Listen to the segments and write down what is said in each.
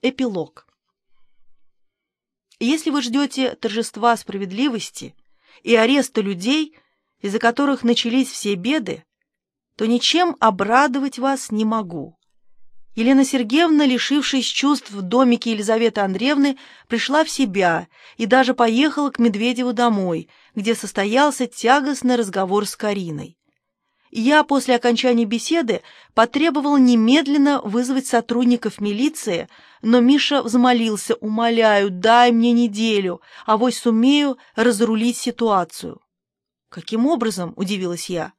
Эпилог. Если вы ждете торжества справедливости и ареста людей, из-за которых начались все беды, то ничем обрадовать вас не могу. Елена Сергеевна, лишившись чувств в домике Елизаветы Андреевны, пришла в себя и даже поехала к Медведеву домой, где состоялся тягостный разговор с Кариной. Я после окончания беседы потребовал немедленно вызвать сотрудников милиции, но Миша взмолился, умоляю, дай мне неделю, а вось сумею разрулить ситуацию. «Каким образом?» — удивилась я.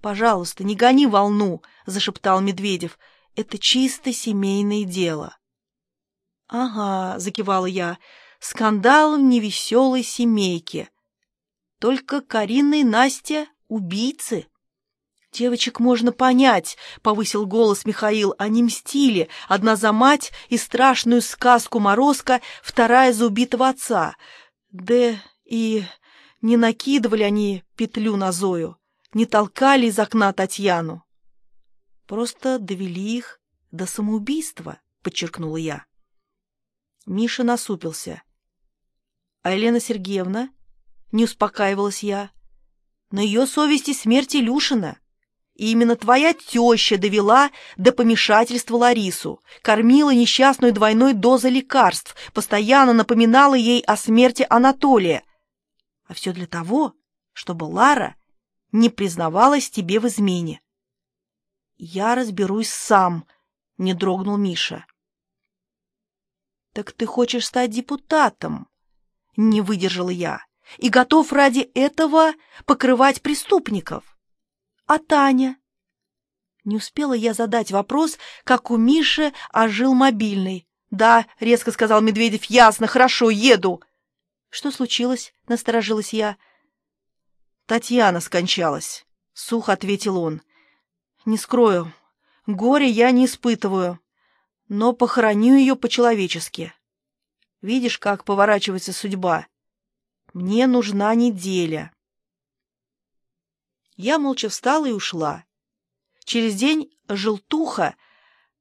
«Пожалуйста, не гони волну», — зашептал Медведев, — это чисто семейное дело. — Ага, — закивала я, — скандал в невеселой семейке. Только Карина и Настя — убийцы. «Девочек можно понять», — повысил голос Михаил, — «они мстили, одна за мать и страшную сказку Морозко, вторая за убитого отца. Да и не накидывали они петлю на Зою, не толкали из окна Татьяну. Просто довели их до самоубийства, подчеркнула я. Миша насупился. А Елена Сергеевна? Не успокаивалась я. На ее совести смерть Илюшина. И именно твоя теща довела до помешательства Ларису, кормила несчастную двойной дозой лекарств, постоянно напоминала ей о смерти Анатолия. А все для того, чтобы Лара не признавалась тебе в измене. «Я разберусь сам», — не дрогнул Миша. «Так ты хочешь стать депутатом?» — не выдержала я. «И готов ради этого покрывать преступников?» «А Таня?» Не успела я задать вопрос, как у Миши ожил мобильный. «Да», — резко сказал Медведев, — «ясно, хорошо, еду». «Что случилось?» — насторожилась я. «Татьяна скончалась», — сухо ответил он. Не скрою, горе я не испытываю, но похороню ее по-человечески. Видишь, как поворачивается судьба? Мне нужна неделя. Я молча встала и ушла. Через день желтуха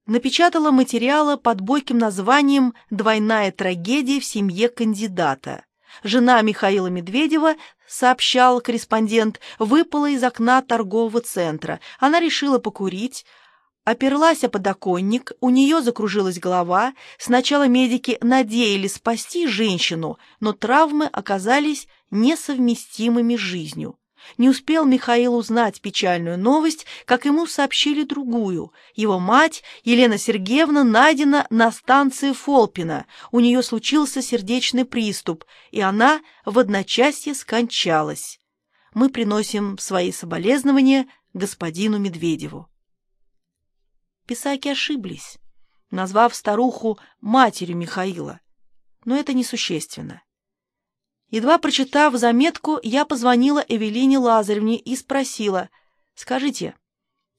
напечатала материалы под бойким названием «Двойная трагедия в семье кандидата». Жена Михаила Медведева, сообщал корреспондент, выпала из окна торгового центра. Она решила покурить, оперлась о подоконник, у нее закружилась голова. Сначала медики надеялись спасти женщину, но травмы оказались несовместимыми с жизнью. Не успел Михаил узнать печальную новость, как ему сообщили другую. Его мать, Елена Сергеевна, найдена на станции Фолпина. У нее случился сердечный приступ, и она в одночасье скончалась. Мы приносим свои соболезнования господину Медведеву. Писаки ошиблись, назвав старуху матерью Михаила. Но это несущественно. Едва прочитав заметку, я позвонила Эвелине Лазаревне и спросила, «Скажите,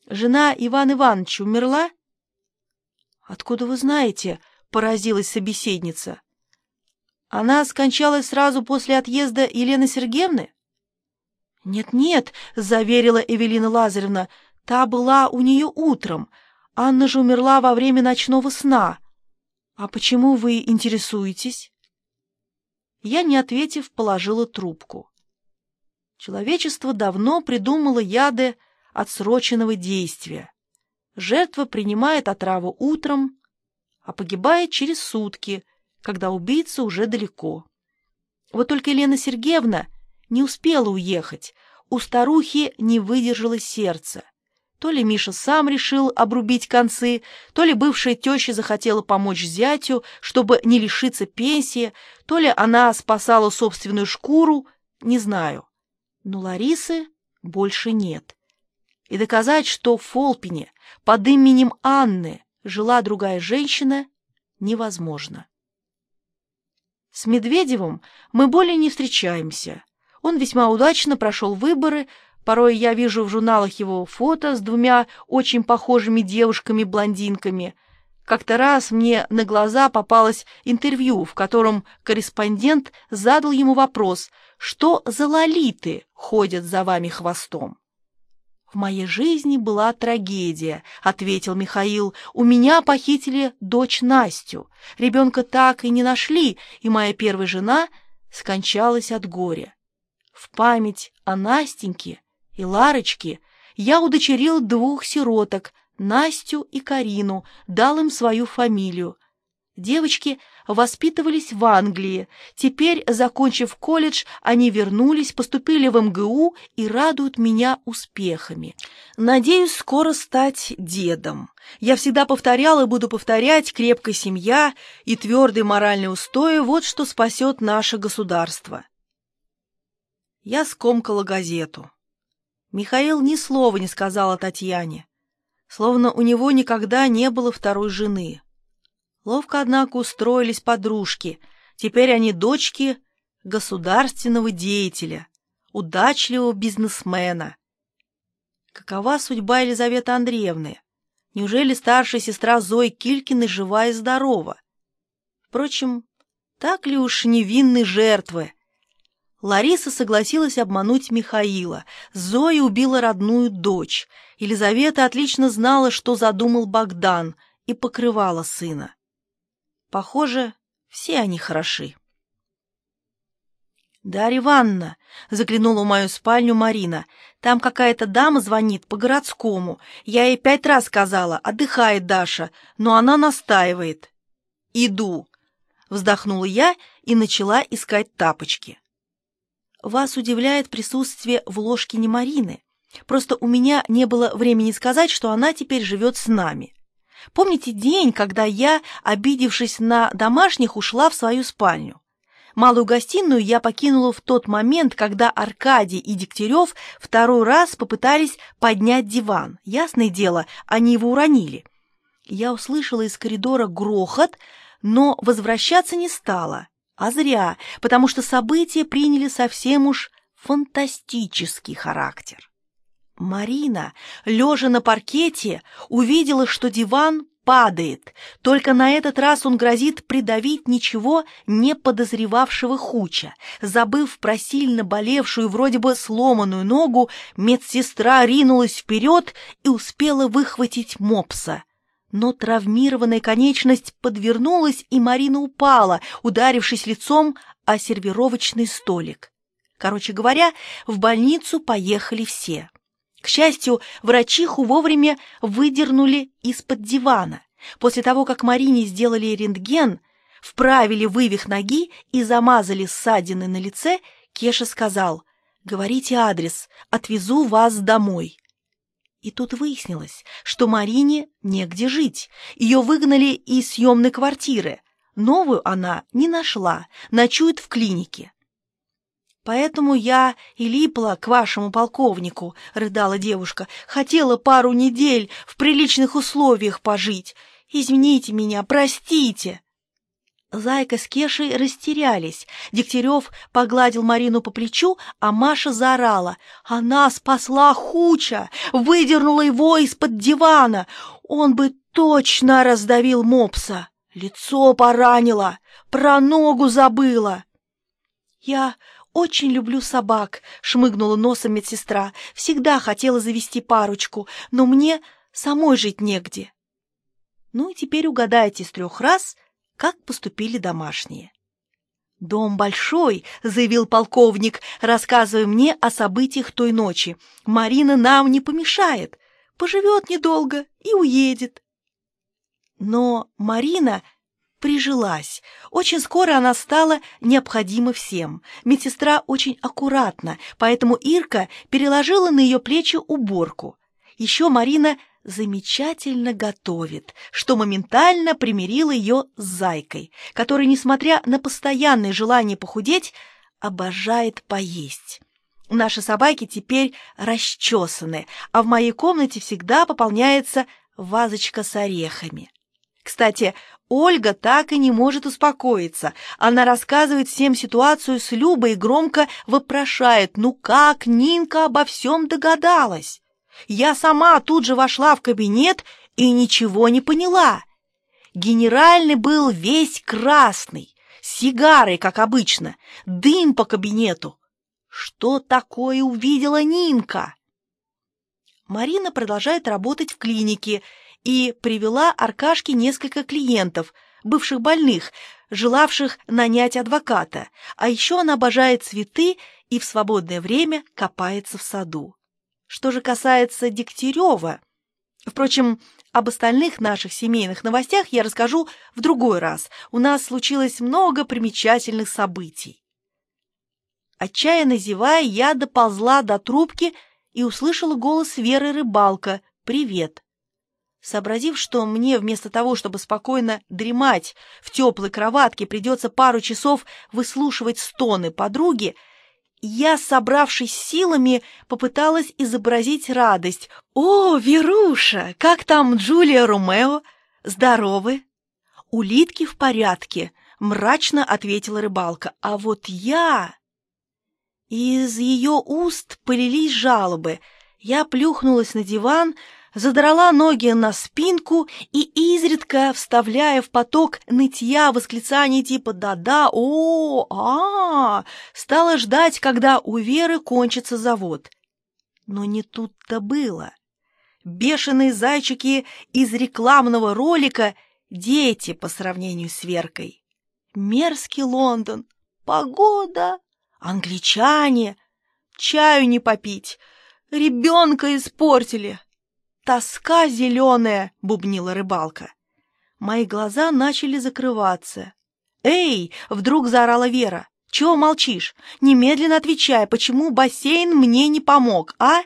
жена Ивана Ивановича умерла?» «Откуда вы знаете?» — поразилась собеседница. «Она скончалась сразу после отъезда Елены Сергеевны?» «Нет-нет», — заверила Эвелина Лазаревна, — «та была у нее утром. Анна же умерла во время ночного сна. А почему вы интересуетесь?» Я, не ответив, положила трубку. Человечество давно придумало яды отсроченного действия. Жертва принимает отраву утром, а погибает через сутки, когда убийца уже далеко. Вот только Елена Сергеевна не успела уехать, у старухи не выдержало сердце. То ли Миша сам решил обрубить концы, то ли бывшая теща захотела помочь зятю, чтобы не лишиться пенсии, то ли она спасала собственную шкуру, не знаю. Но Ларисы больше нет. И доказать, что в Фолпине под именем Анны жила другая женщина, невозможно. С Медведевым мы более не встречаемся. Он весьма удачно прошел выборы, Порой я вижу в журналах его фото с двумя очень похожими девушками-блондинками. Как-то раз мне на глаза попалось интервью, в котором корреспондент задал ему вопрос, что за лолиты ходят за вами хвостом. В «В моей жизни была трагедия», — ответил Михаил. «У меня похитили дочь Настю. Ребенка так и не нашли, и моя первая жена скончалась от горя. В память о Настеньке и Ларочке я удочерил двух сироток, Настю и Карину, дал им свою фамилию. Девочки воспитывались в Англии. Теперь, закончив колледж, они вернулись, поступили в МГУ и радуют меня успехами. Надеюсь скоро стать дедом. Я всегда повторял и буду повторять, крепкая семья и твердые моральные устои – вот что спасет наше государство. Я скомкала газету. Михаил ни слова не сказал о Татьяне, словно у него никогда не было второй жены. Ловко, однако, устроились подружки. Теперь они дочки государственного деятеля, удачливого бизнесмена. Какова судьба Елизаветы Андреевны? Неужели старшая сестра Зои Килькиной жива и здорова? Впрочем, так ли уж невинны жертвы? Лариса согласилась обмануть Михаила. Зоя убила родную дочь. Елизавета отлично знала, что задумал Богдан, и покрывала сына. Похоже, все они хороши. «Дарья Ивановна!» — заглянула в мою спальню Марина. «Там какая-то дама звонит по-городскому. Я ей пять раз сказала, отдыхает Даша, но она настаивает». «Иду!» — вздохнула я и начала искать тапочки. «Вас удивляет присутствие в ложке не Марины. Просто у меня не было времени сказать, что она теперь живет с нами. Помните день, когда я, обидевшись на домашних, ушла в свою спальню? Малую гостиную я покинула в тот момент, когда Аркадий и Дегтярев второй раз попытались поднять диван. Ясное дело, они его уронили. Я услышала из коридора грохот, но возвращаться не стала. А зря, потому что события приняли совсем уж фантастический характер. Марина, лежа на паркете, увидела, что диван падает, только на этот раз он грозит придавить ничего не подозревавшего Хуча. Забыв про сильно болевшую, вроде бы сломанную ногу, медсестра ринулась вперед и успела выхватить мопса. Но травмированная конечность подвернулась, и Марина упала, ударившись лицом о сервировочный столик. Короче говоря, в больницу поехали все. К счастью, врачиху вовремя выдернули из-под дивана. После того, как Марине сделали рентген, вправили вывих ноги и замазали ссадины на лице, Кеша сказал, «Говорите адрес, отвезу вас домой». И тут выяснилось, что Марине негде жить. Ее выгнали из съемной квартиры. Новую она не нашла, ночует в клинике. «Поэтому я и липла к вашему полковнику», — рыдала девушка. «Хотела пару недель в приличных условиях пожить. Извините меня, простите». Зайка с Кешей растерялись. Дегтярев погладил Марину по плечу, а Маша заорала. «Она спасла Хуча! Выдернула его из-под дивана! Он бы точно раздавил мопса! Лицо поранило! Про ногу забыла!» «Я очень люблю собак», — шмыгнула носом медсестра. «Всегда хотела завести парочку, но мне самой жить негде». Ну и теперь угадайте с трех раз, как поступили домашние. «Дом большой», — заявил полковник, рассказывая мне о событиях той ночи. «Марина нам не помешает, поживет недолго и уедет». Но Марина прижилась. Очень скоро она стала необходима всем. Медсестра очень аккуратна, поэтому Ирка переложила на ее плечи уборку. Еще Марина замечательно готовит, что моментально примирило ее с Зайкой, которая, несмотря на постоянное желание похудеть, обожает поесть. Наши собаки теперь расчесаны, а в моей комнате всегда пополняется вазочка с орехами. Кстати, Ольга так и не может успокоиться. Она рассказывает всем ситуацию с Любой и громко вопрошает, ну как Нинка обо всем догадалась? Я сама тут же вошла в кабинет и ничего не поняла. Генеральный был весь красный, с сигарой, как обычно, дым по кабинету. Что такое увидела Нинка? Марина продолжает работать в клинике и привела Аркашке несколько клиентов, бывших больных, желавших нанять адвоката, а еще она обожает цветы и в свободное время копается в саду. Что же касается Дегтярева... Впрочем, об остальных наших семейных новостях я расскажу в другой раз. У нас случилось много примечательных событий. Отчаянно зевая, я доползла до трубки и услышала голос Веры Рыбалка «Привет». Сообразив, что мне вместо того, чтобы спокойно дремать в теплой кроватке, придется пару часов выслушивать стоны подруги, я, собравшись силами, попыталась изобразить радость. «О, Веруша, как там Джулия Ромео? Здоровы?» «Улитки в порядке», — мрачно ответила рыбалка. «А вот я...» Из ее уст полились жалобы. Я плюхнулась на диван, задрала ноги на спинку и, изредка вставляя в поток нытья восклицаний типа «да-да», «о», «а», стала ждать, когда у Веры кончится завод. Но не тут-то было. Бешеные зайчики из рекламного ролика — дети по сравнению с Веркой. Мерзкий Лондон, погода, англичане, чаю не попить, ребенка испортили. «Тоска зеленая!» — бубнила рыбалка. Мои глаза начали закрываться. «Эй!» — вдруг заорала Вера. «Чего молчишь? Немедленно отвечай, почему бассейн мне не помог, а?»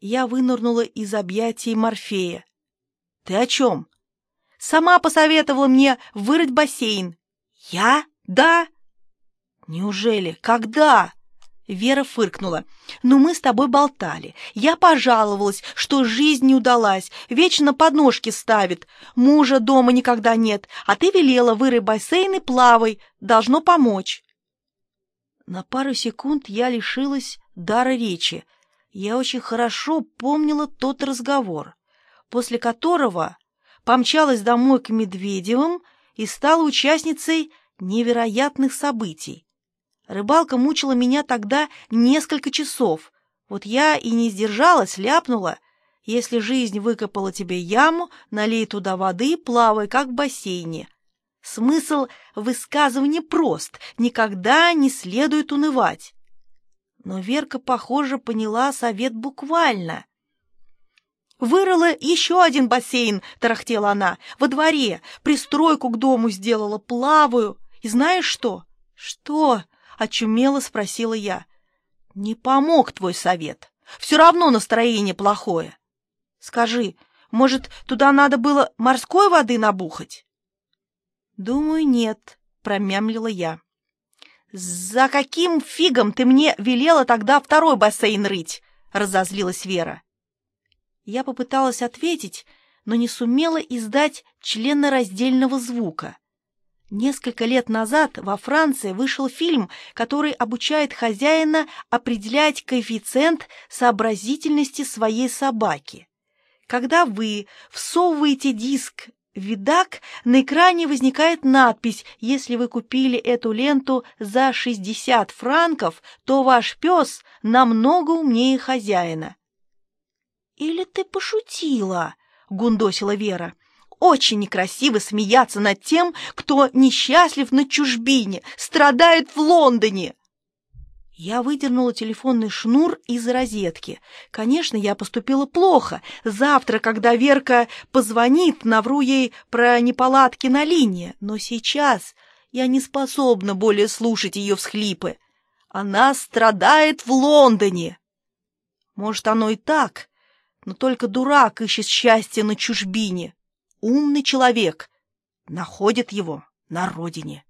Я вынырнула из объятий Морфея. «Ты о чем?» «Сама посоветовала мне вырыть бассейн». «Я? Да?» «Неужели? Когда?» Вера фыркнула. «Ну, мы с тобой болтали. Я пожаловалась, что жизнь не удалась, вечно подножки ставит. Мужа дома никогда нет, а ты велела вырой бассейн и плавай. Должно помочь». На пару секунд я лишилась дара речи. Я очень хорошо помнила тот разговор, после которого помчалась домой к Медведевым и стала участницей невероятных событий. Рыбалка мучила меня тогда несколько часов. Вот я и не сдержалась, ляпнула. Если жизнь выкопала тебе яму, налей туда воды, плавай, как в бассейне. Смысл высказывания прост, никогда не следует унывать. Но Верка, похоже, поняла совет буквально. «Вырыла еще один бассейн», — тарахтела она, — «во дворе, пристройку к дому сделала, плаваю. И знаешь что?» «Что?» Очумело спросила я. «Не помог твой совет. Все равно настроение плохое. Скажи, может, туда надо было морской воды набухать?» «Думаю, нет», — промямлила я. «За каким фигом ты мне велела тогда второй бассейн рыть?» — разозлилась Вера. Я попыталась ответить, но не сумела издать членораздельного звука. Несколько лет назад во Франции вышел фильм, который обучает хозяина определять коэффициент сообразительности своей собаки. Когда вы всовываете диск «Видак», на экране возникает надпись «Если вы купили эту ленту за 60 франков, то ваш пес намного умнее хозяина». «Или ты пошутила?» — гундосила Вера. Очень некрасиво смеяться над тем, кто несчастлив на чужбине, страдает в Лондоне. Я выдернула телефонный шнур из розетки. Конечно, я поступила плохо. Завтра, когда Верка позвонит, навру ей про неполадки на линии. Но сейчас я не способна более слушать ее всхлипы. Она страдает в Лондоне. Может, оно и так, но только дурак ищет счастье на чужбине умный человек находит его на родине.